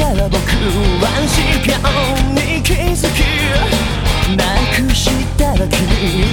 から僕は時間に気づきなくしたら君